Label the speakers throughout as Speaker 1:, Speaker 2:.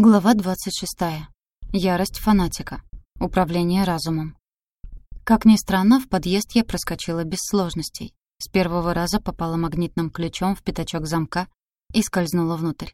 Speaker 1: Глава 26. Ярость фанатика. Управление разумом. Как ни странно, в подъезд я проскочила без сложностей. С первого раза попала магнитным ключом в пятачок замка и скользнула внутрь.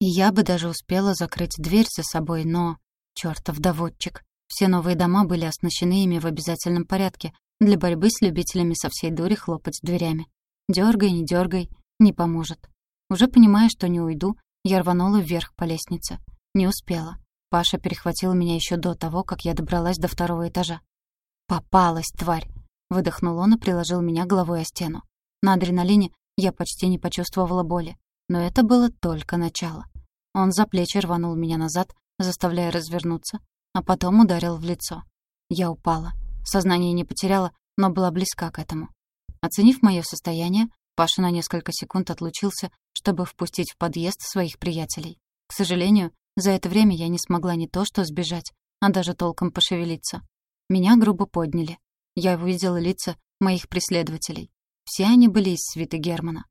Speaker 1: И я бы даже успела закрыть дверь за собой, но... Чёртов доводчик. Все новые дома были оснащены ими в обязательном порядке для борьбы с любителями со всей дури хлопать дверями. Дёргай, не дёргай, не поможет. Уже понимая, что не уйду, я рванула вверх по лестнице. Не успела. Паша перехватил меня еще до того, как я добралась до второго этажа. «Попалась, тварь!» Выдохнул он и приложил меня головой о стену. На адреналине я почти не почувствовала боли. Но это было только начало. Он за плечи рванул меня назад, заставляя развернуться, а потом ударил в лицо. Я упала. Сознание не потеряла, но была близка к этому. Оценив мое состояние, Паша на несколько секунд отлучился, чтобы впустить в подъезд своих приятелей. К сожалению, за это время я не смогла не то что сбежать, а даже толком пошевелиться. Меня грубо подняли. Я увидела лица моих преследователей. Все они были из свиты Германа.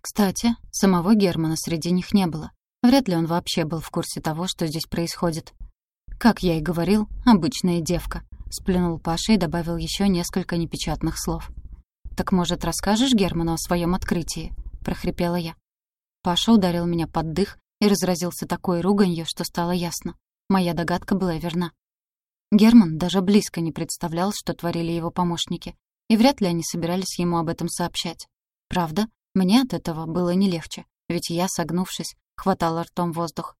Speaker 1: Кстати, самого Германа среди них не было. Вряд ли он вообще был в курсе того, что здесь происходит. Как я и говорил, обычная девка. Сплюнул Паша и добавил еще несколько непечатных слов. «Так, может, расскажешь Герману о своем открытии?» — прохрипела я. Паша ударил меня под дых и разразился такой руганью, что стало ясно. Моя догадка была верна. Герман даже близко не представлял, что творили его помощники, и вряд ли они собирались ему об этом сообщать. Правда, мне от этого было не легче, ведь я, согнувшись, хватала ртом воздух.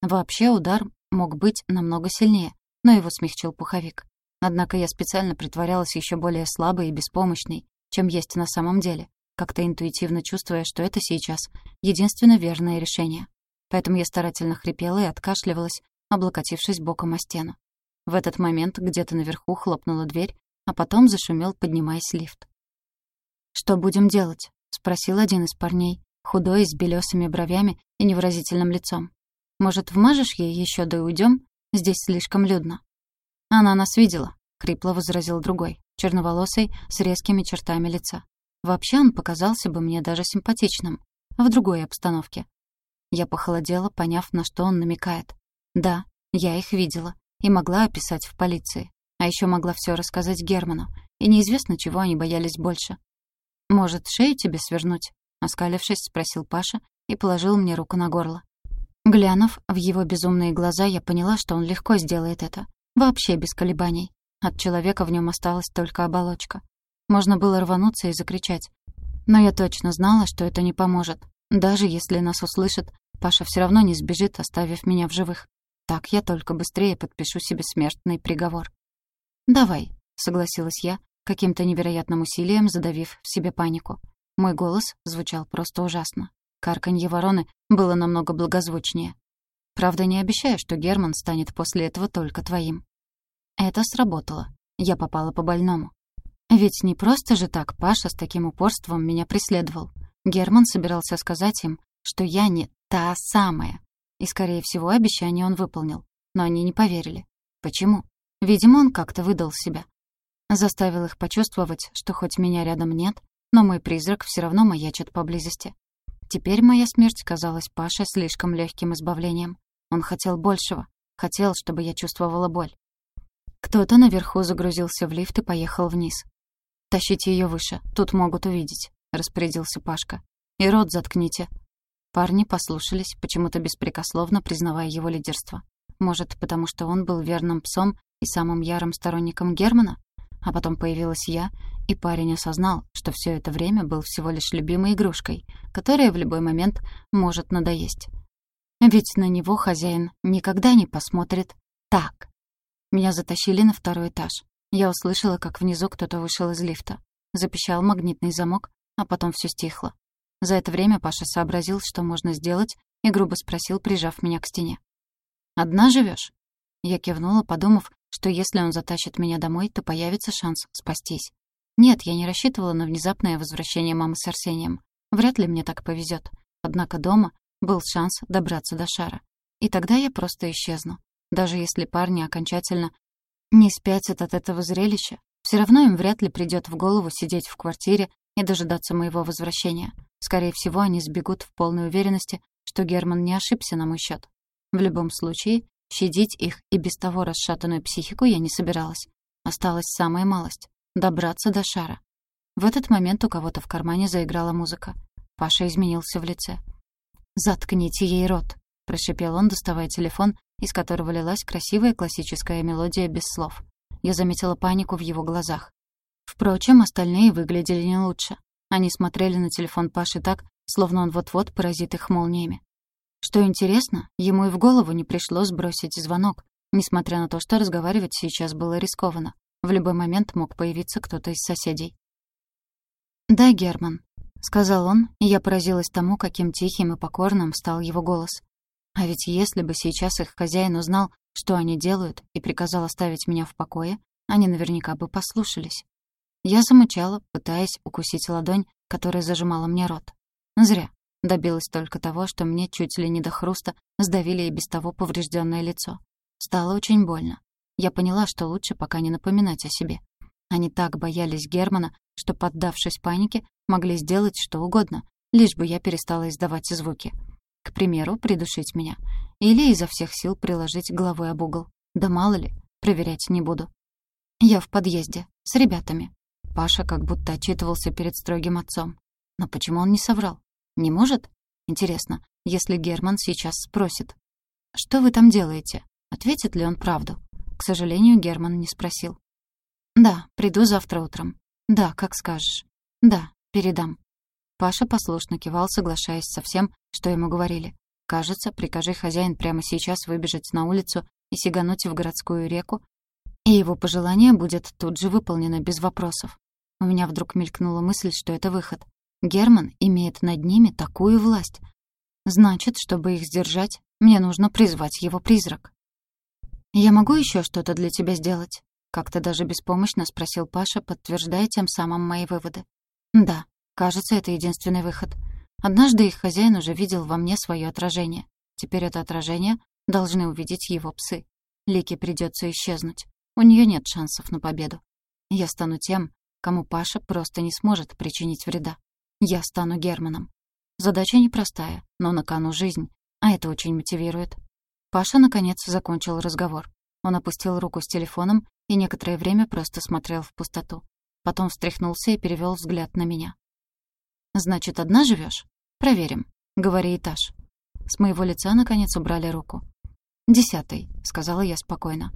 Speaker 1: Вообще удар мог быть намного сильнее, но его смягчил пуховик. Однако я специально притворялась еще более слабой и беспомощной, чем есть на самом деле, как-то интуитивно чувствуя, что это сейчас единственно верное решение. Поэтому я старательно хрипела и откашливалась, облокотившись боком о стену. В этот момент где-то наверху хлопнула дверь, а потом зашумел, поднимаясь лифт. «Что будем делать?» — спросил один из парней, худой, с белесыми бровями и невыразительным лицом. «Может, вмажешь ей еще да и уйдем? Здесь слишком людно». «Она нас видела», — крипло возразил другой черноволосый, с резкими чертами лица. Вообще он показался бы мне даже симпатичным, в другой обстановке. Я похолодела, поняв, на что он намекает. Да, я их видела и могла описать в полиции. А еще могла все рассказать Герману, и неизвестно, чего они боялись больше. «Может, шею тебе свернуть?» — оскалившись, спросил Паша и положил мне руку на горло. Глянув в его безумные глаза, я поняла, что он легко сделает это. Вообще без колебаний. От человека в нем осталась только оболочка. Можно было рвануться и закричать. Но я точно знала, что это не поможет. Даже если нас услышат, Паша все равно не сбежит, оставив меня в живых. Так я только быстрее подпишу себе смертный приговор. «Давай», — согласилась я, каким-то невероятным усилием задавив в себе панику. Мой голос звучал просто ужасно. Карканье вороны было намного благозвучнее. Правда, не обещаю, что Герман станет после этого только твоим. Это сработало. Я попала по больному. Ведь не просто же так Паша с таким упорством меня преследовал. Герман собирался сказать им, что я не та самая. И, скорее всего, обещание он выполнил. Но они не поверили. Почему? Видимо, он как-то выдал себя. Заставил их почувствовать, что хоть меня рядом нет, но мой призрак все равно маячит поблизости. Теперь моя смерть казалась Паше слишком легким избавлением. Он хотел большего. Хотел, чтобы я чувствовала боль. Кто-то наверху загрузился в лифт и поехал вниз. «Тащите ее выше, тут могут увидеть», — распорядился Пашка. «И рот заткните». Парни послушались, почему-то беспрекословно признавая его лидерство. Может, потому что он был верным псом и самым ярым сторонником Германа? А потом появилась я, и парень осознал, что все это время был всего лишь любимой игрушкой, которая в любой момент может надоесть. Ведь на него хозяин никогда не посмотрит так. Меня затащили на второй этаж. Я услышала, как внизу кто-то вышел из лифта. Запищал магнитный замок, а потом все стихло. За это время Паша сообразил, что можно сделать, и грубо спросил, прижав меня к стене. «Одна живешь? Я кивнула, подумав, что если он затащит меня домой, то появится шанс спастись. Нет, я не рассчитывала на внезапное возвращение мамы с Арсением. Вряд ли мне так повезет. Однако дома был шанс добраться до шара. И тогда я просто исчезну. Даже если парни окончательно не спятят от этого зрелища, все равно им вряд ли придет в голову сидеть в квартире и дожидаться моего возвращения. Скорее всего, они сбегут в полной уверенности, что Герман не ошибся на мой счет. В любом случае, щадить их и без того расшатанную психику я не собиралась. Осталась самая малость — добраться до шара. В этот момент у кого-то в кармане заиграла музыка. Паша изменился в лице. «Заткните ей рот», — прошипел он, доставая телефон, из которого лилась красивая классическая мелодия без слов. Я заметила панику в его глазах. Впрочем, остальные выглядели не лучше. Они смотрели на телефон Паши так, словно он вот-вот поразит их молниями. Что интересно, ему и в голову не пришло сбросить звонок, несмотря на то, что разговаривать сейчас было рискованно. В любой момент мог появиться кто-то из соседей. «Да, Герман», — сказал он, и я поразилась тому, каким тихим и покорным стал его голос. А ведь если бы сейчас их хозяин узнал, что они делают, и приказал оставить меня в покое, они наверняка бы послушались. Я замычала, пытаясь укусить ладонь, которая зажимала мне рот. Зря. Добилась только того, что мне чуть ли не до хруста сдавили и без того поврежденное лицо. Стало очень больно. Я поняла, что лучше пока не напоминать о себе. Они так боялись Германа, что, поддавшись панике, могли сделать что угодно, лишь бы я перестала издавать звуки. К примеру, придушить меня. Или изо всех сил приложить головой об угол. Да мало ли, проверять не буду. Я в подъезде, с ребятами. Паша как будто отчитывался перед строгим отцом. Но почему он не соврал? Не может? Интересно, если Герман сейчас спросит. «Что вы там делаете?» Ответит ли он правду? К сожалению, Герман не спросил. «Да, приду завтра утром. Да, как скажешь. Да, передам». Паша послушно кивал, соглашаясь со всем, что ему говорили. Кажется, прикажи хозяин прямо сейчас выбежать на улицу и сигануть в городскую реку, и его пожелание будет тут же выполнено без вопросов. У меня вдруг мелькнула мысль, что это выход. Герман имеет над ними такую власть. Значит, чтобы их сдержать, мне нужно призвать его призрак. «Я могу еще что-то для тебя сделать?» Как-то даже беспомощно спросил Паша, подтверждая тем самым мои выводы. «Да, кажется, это единственный выход. Однажды их хозяин уже видел во мне свое отражение. Теперь это отражение должны увидеть его псы. Лике придется исчезнуть. У нее нет шансов на победу. Я стану тем, кому Паша просто не сможет причинить вреда. Я стану Германом. Задача непростая, но на кону жизнь, а это очень мотивирует. Паша, наконец, закончил разговор. Он опустил руку с телефоном и некоторое время просто смотрел в пустоту. Потом встряхнулся и перевел взгляд на меня. «Значит, одна живешь? Проверим. Говори этаж». С моего лица, наконец, убрали руку. «Десятый», — сказала я спокойно.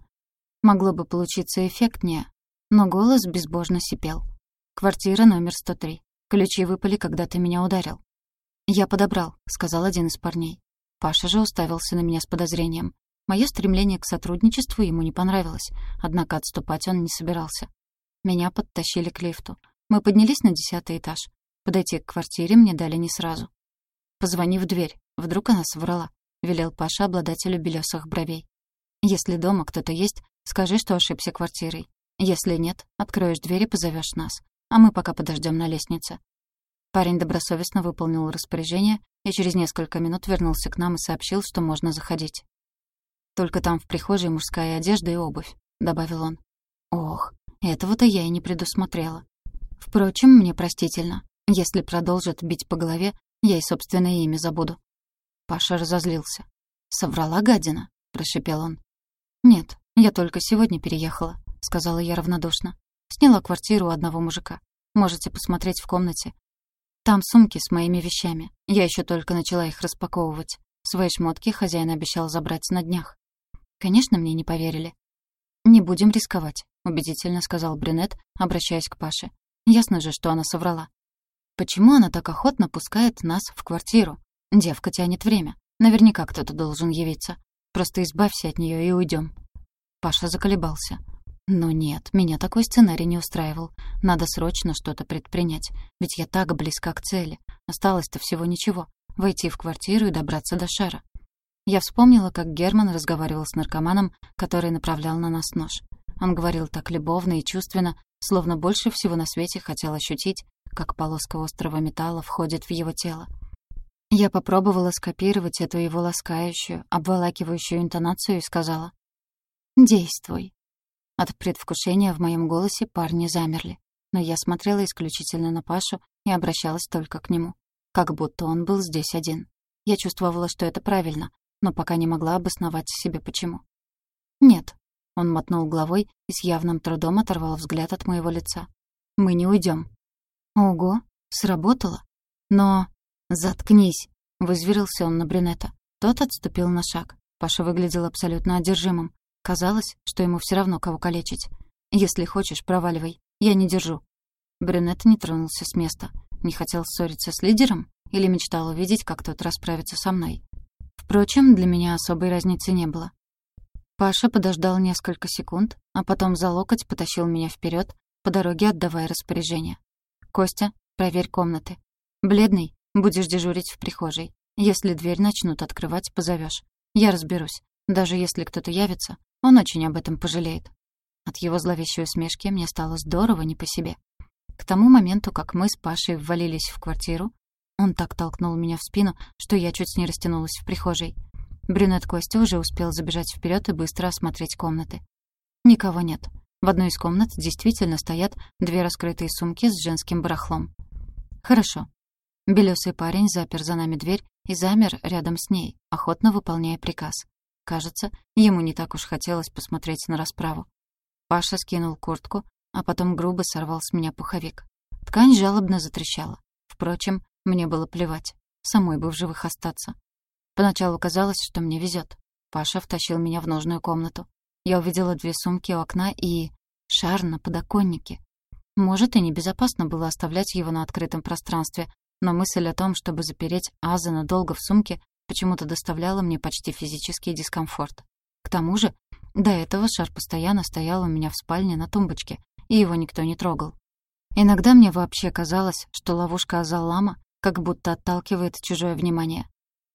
Speaker 1: Могло бы получиться эффектнее, но голос безбожно сипел. «Квартира номер 103. Ключи выпали, когда ты меня ударил». «Я подобрал», — сказал один из парней. Паша же уставился на меня с подозрением. Моё стремление к сотрудничеству ему не понравилось, однако отступать он не собирался. Меня подтащили к лифту. Мы поднялись на десятый этаж. Подойти к квартире мне дали не сразу. «Позвони в дверь. Вдруг она соврала», — велел Паша обладателю белёсых бровей. «Если дома кто-то есть, скажи, что ошибся квартирой. Если нет, откроешь дверь и позовёшь нас. А мы пока подождём на лестнице». Парень добросовестно выполнил распоряжение и через несколько минут вернулся к нам и сообщил, что можно заходить. Только там в прихожей мужская одежда и обувь», — добавил он. «Ох, этого-то я и не предусмотрела. Впрочем, мне простительно. Если продолжат бить по голове, я и собственное имя забуду». Паша разозлился. «Соврала гадина», — прошипел он. «Нет, я только сегодня переехала», — сказала я равнодушно. «Сняла квартиру у одного мужика. Можете посмотреть в комнате. Там сумки с моими вещами. Я еще только начала их распаковывать. Свои шмотки хозяин обещал забрать на днях. Конечно, мне не поверили. «Не будем рисковать», — убедительно сказал брюнет, обращаясь к Паше. «Ясно же, что она соврала. Почему она так охотно пускает нас в квартиру? Девка тянет время. Наверняка кто-то должен явиться. Просто избавься от нее и уйдем. Паша заколебался. Но нет, меня такой сценарий не устраивал. Надо срочно что-то предпринять. Ведь я так близка к цели. Осталось-то всего ничего. Войти в квартиру и добраться до шара. Я вспомнила, как Герман разговаривал с наркоманом, который направлял на нас нож. Он говорил так любовно и чувственно, словно больше всего на свете хотел ощутить, как полоска острого металла входит в его тело. Я попробовала скопировать эту его ласкающую, обволакивающую интонацию и сказала «Действуй». От предвкушения в моем голосе парни замерли, но я смотрела исключительно на Пашу и обращалась только к нему, как будто он был здесь один. Я чувствовала, что это правильно, но пока не могла обосновать себе почему. «Нет», — он мотнул головой и с явным трудом оторвал взгляд от моего лица. «Мы не уйдем. «Ого, сработало. Но...» «Заткнись!» — вызверился он на брюнета. Тот отступил на шаг. Паша выглядел абсолютно одержимым. Казалось, что ему все равно кого калечить. «Если хочешь, проваливай. Я не держу». Брюнет не тронулся с места. Не хотел ссориться с лидером? Или мечтал увидеть, как тот расправится со мной? Впрочем, для меня особой разницы не было. Паша подождал несколько секунд, а потом за локоть потащил меня вперед, по дороге отдавая распоряжение. «Костя, проверь комнаты. Бледный, будешь дежурить в прихожей. Если дверь начнут открывать, позовешь. Я разберусь. Даже если кто-то явится, он очень об этом пожалеет». От его зловещей усмешки мне стало здорово не по себе. К тому моменту, как мы с Пашей ввалились в квартиру, он так толкнул меня в спину, что я чуть не растянулась в прихожей. Брюнет Костя уже успел забежать вперед и быстро осмотреть комнаты. Никого нет. В одной из комнат действительно стоят две раскрытые сумки с женским барахлом. Хорошо. Белёсый парень запер за нами дверь и замер рядом с ней, охотно выполняя приказ. Кажется, ему не так уж хотелось посмотреть на расправу. Паша скинул куртку, а потом грубо сорвал с меня пуховик. Ткань жалобно затрещала. Впрочем, мне было плевать. Самой бы в живых остаться. Поначалу казалось, что мне везет. Паша втащил меня в нужную комнату. Я увидела две сумки у окна и... шар на подоконнике. Может, и небезопасно было оставлять его на открытом пространстве, но мысль о том, чтобы запереть Аза надолго в сумке, почему-то доставляла мне почти физический дискомфорт. К тому же, до этого шар постоянно стоял у меня в спальне на тумбочке, и его никто не трогал. Иногда мне вообще казалось, что ловушка Азалама как будто отталкивает чужое внимание.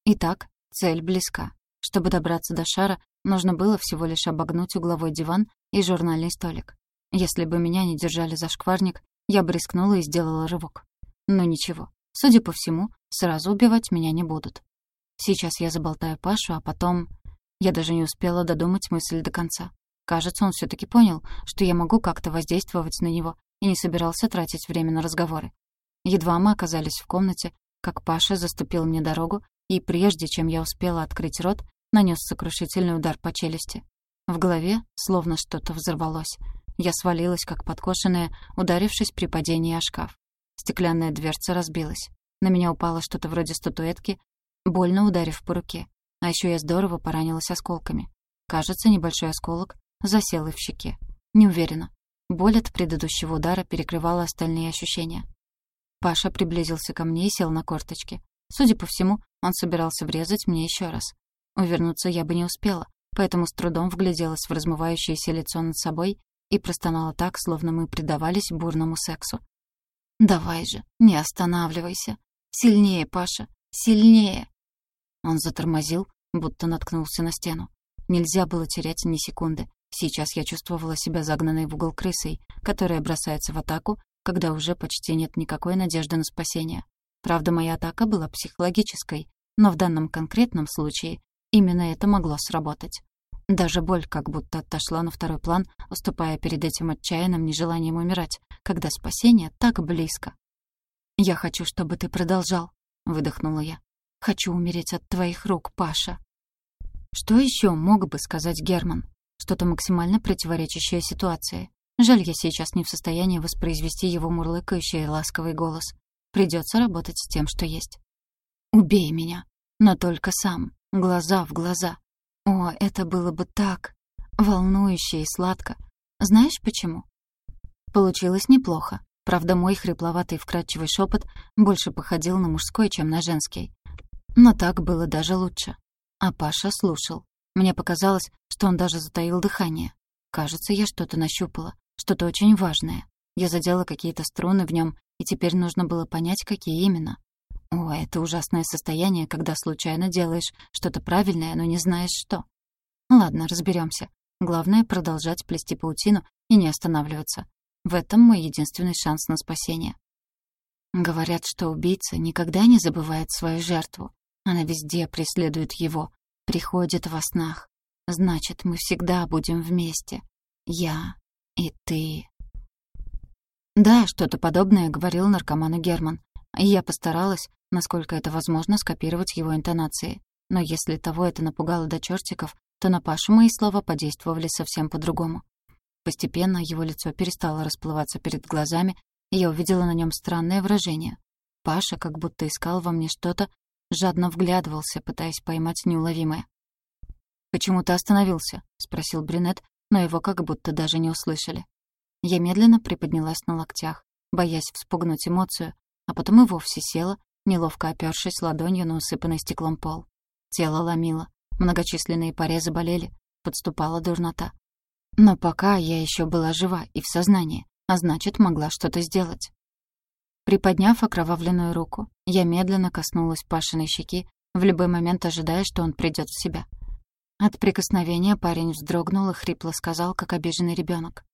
Speaker 1: Итак, цель близка. Чтобы добраться до шара, нужно было всего лишь обогнуть угловой диван и журнальный столик. Если бы меня не держали за шкварник, я бы рискнула и сделала рывок. Но ничего. Судя по всему, сразу убивать меня не будут. Сейчас я заболтаю Пашу, а потом... Я даже не успела додумать мысль до конца. Кажется, он все таки понял, что я могу как-то воздействовать на него и не собирался тратить время на разговоры. Едва мы оказались в комнате, как Паша заступил мне дорогу и прежде чем я успела открыть рот, нанес сокрушительный удар по челюсти. В голове словно что-то взорвалось. Я свалилась, как подкошенная, ударившись при падении о шкаф. Стеклянная дверца разбилась. На меня упало что-то вроде статуэтки, больно ударив по руке. А еще я здорово поранилась осколками. Кажется, небольшой осколок засел и в щеке. Не уверена. Боль от предыдущего удара перекрывала остальные ощущения. Паша приблизился ко мне и сел на корточки. Судя по всему, он собирался врезать мне еще раз. Увернуться я бы не успела, поэтому с трудом вгляделась в размывающееся лицо над собой и простонала так, словно мы предавались бурному сексу. «Давай же, не останавливайся. Сильнее, Паша, сильнее!» Он затормозил, будто наткнулся на стену. Нельзя было терять ни секунды. Сейчас я чувствовала себя загнанной в угол крысой, которая бросается в атаку, когда уже почти нет никакой надежды на спасение. Правда, моя атака была психологической, но в данном конкретном случае именно это могло сработать. Даже боль как будто отошла на второй план, уступая перед этим отчаянным нежеланием умирать, когда спасение так близко. «Я хочу, чтобы ты продолжал», — выдохнула я. «Хочу умереть от твоих рук, Паша». Что еще мог бы сказать Герман? Что-то максимально противоречащее ситуации. Жаль, я сейчас не в состоянии воспроизвести его мурлыкающий и ласковый голос. Придется работать с тем, что есть. Убей меня. Но только сам. Глаза в глаза. О, это было бы так. Волнующе и сладко. Знаешь почему? Получилось неплохо. Правда, мой хрипловатый вкрадчивый шепот больше походил на мужской, чем на женский. Но так было даже лучше. А Паша слушал. Мне показалось, что он даже затаил дыхание. Кажется, я что-то нащупала, что-то очень важное. Я задела какие-то струны в нем и теперь нужно было понять, какие именно. О, это ужасное состояние, когда случайно делаешь что-то правильное, но не знаешь что. Ладно, разберемся. Главное — продолжать плести паутину и не останавливаться. В этом мой единственный шанс на спасение. Говорят, что убийца никогда не забывает свою жертву. Она везде преследует его, приходит во снах. Значит, мы всегда будем вместе. Я и ты. Да, что-то подобное говорил наркоману Герман. Я постаралась, насколько это возможно, скопировать его интонации. Но если того это напугало до чертиков, то на Пашу мои слова подействовали совсем по-другому. Постепенно его лицо перестало расплываться перед глазами, и я увидела на нем странное выражение. Паша как будто искал во мне что-то, жадно вглядывался, пытаясь поймать неуловимое. «Почему ты остановился?» — спросил брюнет, но его как будто даже не услышали. Я медленно приподнялась на локтях, боясь вспугнуть эмоцию, а потом и вовсе села, неловко опёршись ладонью на усыпанный стеклом пол. Тело ломило, многочисленные порезы болели, подступала дурнота. Но пока я еще была жива и в сознании, а значит, могла что-то сделать. Приподняв окровавленную руку, я медленно коснулась Пашиной щеки, в любой момент ожидая, что он придёт в себя. От прикосновения парень вздрогнул и хрипло сказал, как обиженный ребенок: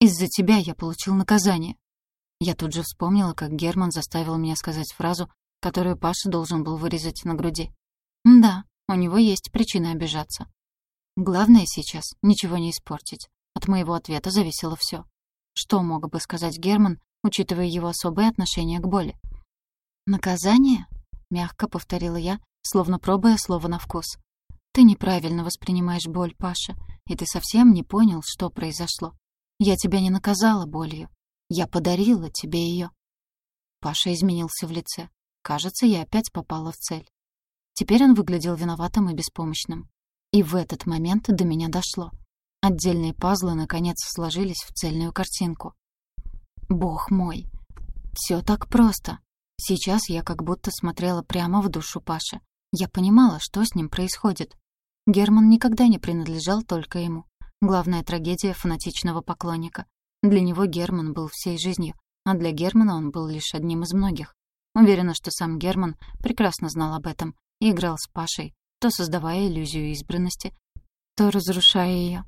Speaker 1: «Из-за тебя я получил наказание». Я тут же вспомнила, как Герман заставил меня сказать фразу, которую Паша должен был вырезать на груди. Да, у него есть причина обижаться. Главное сейчас — ничего не испортить. От моего ответа зависело все. Что мог бы сказать Герман, учитывая его особое отношение к боли? «Наказание?» — мягко повторила я, словно пробуя слово на вкус. «Ты неправильно воспринимаешь боль, Паша, и ты совсем не понял, что произошло. Я тебя не наказала болью. Я подарила тебе ее. Паша изменился в лице. Кажется, я опять попала в цель. Теперь он выглядел виноватым и беспомощным. И в этот момент до меня дошло. Отдельные пазлы, наконец, сложились в цельную картинку. Бог мой! Все так просто. Сейчас я как будто смотрела прямо в душу Паши. Я понимала, что с ним происходит. Герман никогда не принадлежал только ему. Главная трагедия фанатичного поклонника. Для него Герман был всей жизнью, а для Германа он был лишь одним из многих. Уверена, что сам Герман прекрасно знал об этом и играл с Пашей, то создавая иллюзию избранности, то разрушая ее.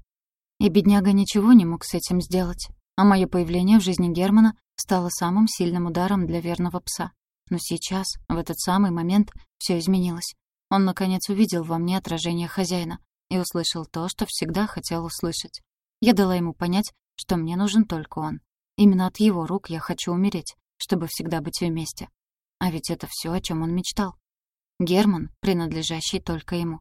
Speaker 1: И бедняга ничего не мог с этим сделать. А мое появление в жизни Германа стало самым сильным ударом для верного пса. Но сейчас, в этот самый момент, все изменилось. Он, наконец, увидел во мне отражение хозяина и услышал то, что всегда хотел услышать. Я дала ему понять, что мне нужен только он. Именно от его рук я хочу умереть, чтобы всегда быть вместе. А ведь это все, о чем он мечтал. Герман, принадлежащий только ему.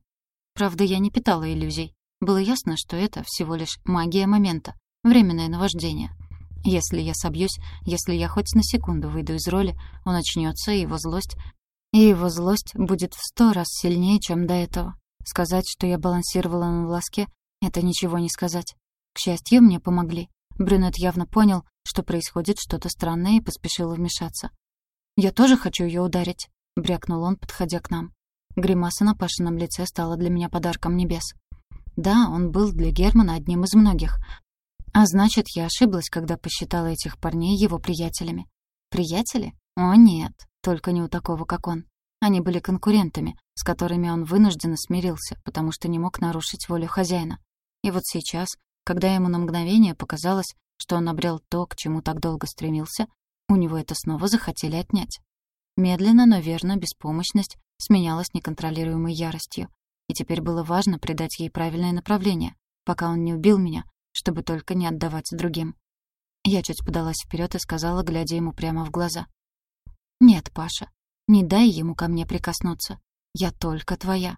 Speaker 1: Правда, я не питала иллюзий. Было ясно, что это всего лишь магия момента, временное наваждение. Если я собьюсь, если я хоть на секунду выйду из роли, он очнется, и его злость... И его злость будет в сто раз сильнее, чем до этого. Сказать, что я балансировала на волоске, это ничего не сказать. К счастью, мне помогли. Брюнет явно понял, что происходит что-то странное и поспешил вмешаться. «Я тоже хочу ее ударить», — брякнул он, подходя к нам. Гримаса на Пашином лице стала для меня подарком небес. Да, он был для Германа одним из многих. А значит, я ошиблась, когда посчитала этих парней его приятелями. Приятели? О, нет, только не у такого, как он. Они были конкурентами, с которыми он вынужденно смирился, потому что не мог нарушить волю хозяина. И вот сейчас, когда ему на мгновение показалось, что он обрел то, к чему так долго стремился, у него это снова захотели отнять. Медленно, но верно, беспомощность сменялась неконтролируемой яростью. И теперь было важно придать ей правильное направление, пока он не убил меня, чтобы только не отдавать другим. Я чуть подалась вперед и сказала, глядя ему прямо в глаза. «Нет, Паша, не дай ему ко мне прикоснуться. Я только твоя».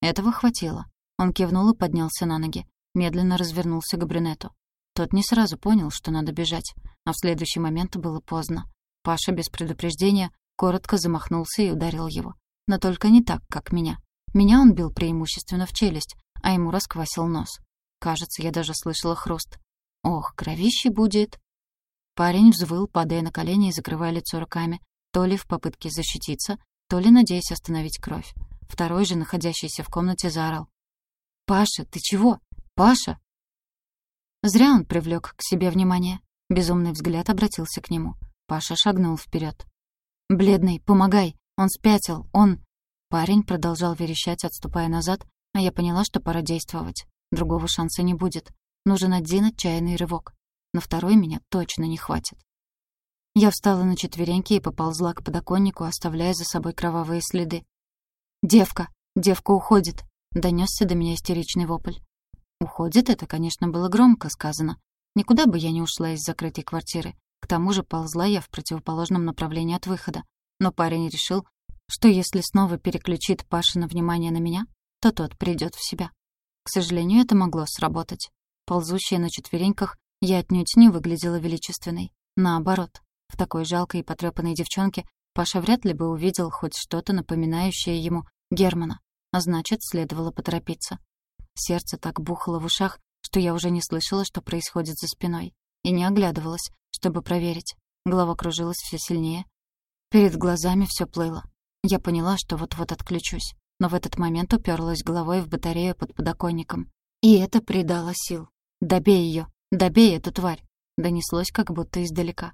Speaker 1: Этого хватило. Он кивнул и поднялся на ноги медленно развернулся к брюнету. Тот не сразу понял, что надо бежать, а в следующий момент было поздно. Паша без предупреждения коротко замахнулся и ударил его. Но только не так, как меня. Меня он бил преимущественно в челюсть, а ему расквасил нос. Кажется, я даже слышала хруст. «Ох, кровище будет!» Парень взвыл, падая на колени и закрывая лицо руками, то ли в попытке защититься, то ли надеясь остановить кровь. Второй же, находящийся в комнате, заорал. «Паша, ты чего? «Паша!» Зря он привлек к себе внимание. Безумный взгляд обратился к нему. Паша шагнул вперед. «Бледный, помогай! Он спятил! Он...» Парень продолжал верещать, отступая назад, а я поняла, что пора действовать. Другого шанса не будет. Нужен один отчаянный рывок. На второй меня точно не хватит. Я встала на четвереньки и поползла к подоконнику, оставляя за собой кровавые следы. «Девка! Девка уходит!» — донесся до меня истеричный вопль. Уходит, это, конечно, было громко сказано. Никуда бы я не ушла из закрытой квартиры. К тому же ползла я в противоположном направлении от выхода. Но парень решил, что если снова переключит Пашина внимание на меня, то тот придет в себя. К сожалению, это могло сработать. Ползущая на четвереньках, я отнюдь не выглядела величественной. Наоборот, в такой жалкой и потрёпанной девчонке Паша вряд ли бы увидел хоть что-то напоминающее ему Германа, а значит, следовало поторопиться. Сердце так бухало в ушах, что я уже не слышала, что происходит за спиной, и не оглядывалась, чтобы проверить. Голова кружилась все сильнее. Перед глазами все плыло. Я поняла, что вот-вот отключусь, но в этот момент уперлась головой в батарею под подоконником. И это придало сил. «Добей ее! Добей эту тварь!» Донеслось как будто издалека.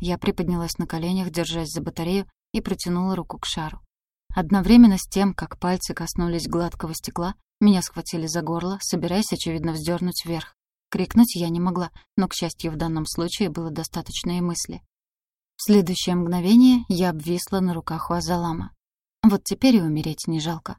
Speaker 1: Я приподнялась на коленях, держась за батарею, и протянула руку к шару. Одновременно с тем, как пальцы коснулись гладкого стекла, меня схватили за горло, собираясь, очевидно, вздернуть вверх. Крикнуть я не могла, но, к счастью, в данном случае было достаточно и мысли. В следующее мгновение я обвисла на руках у Азалама. Вот теперь и умереть не жалко.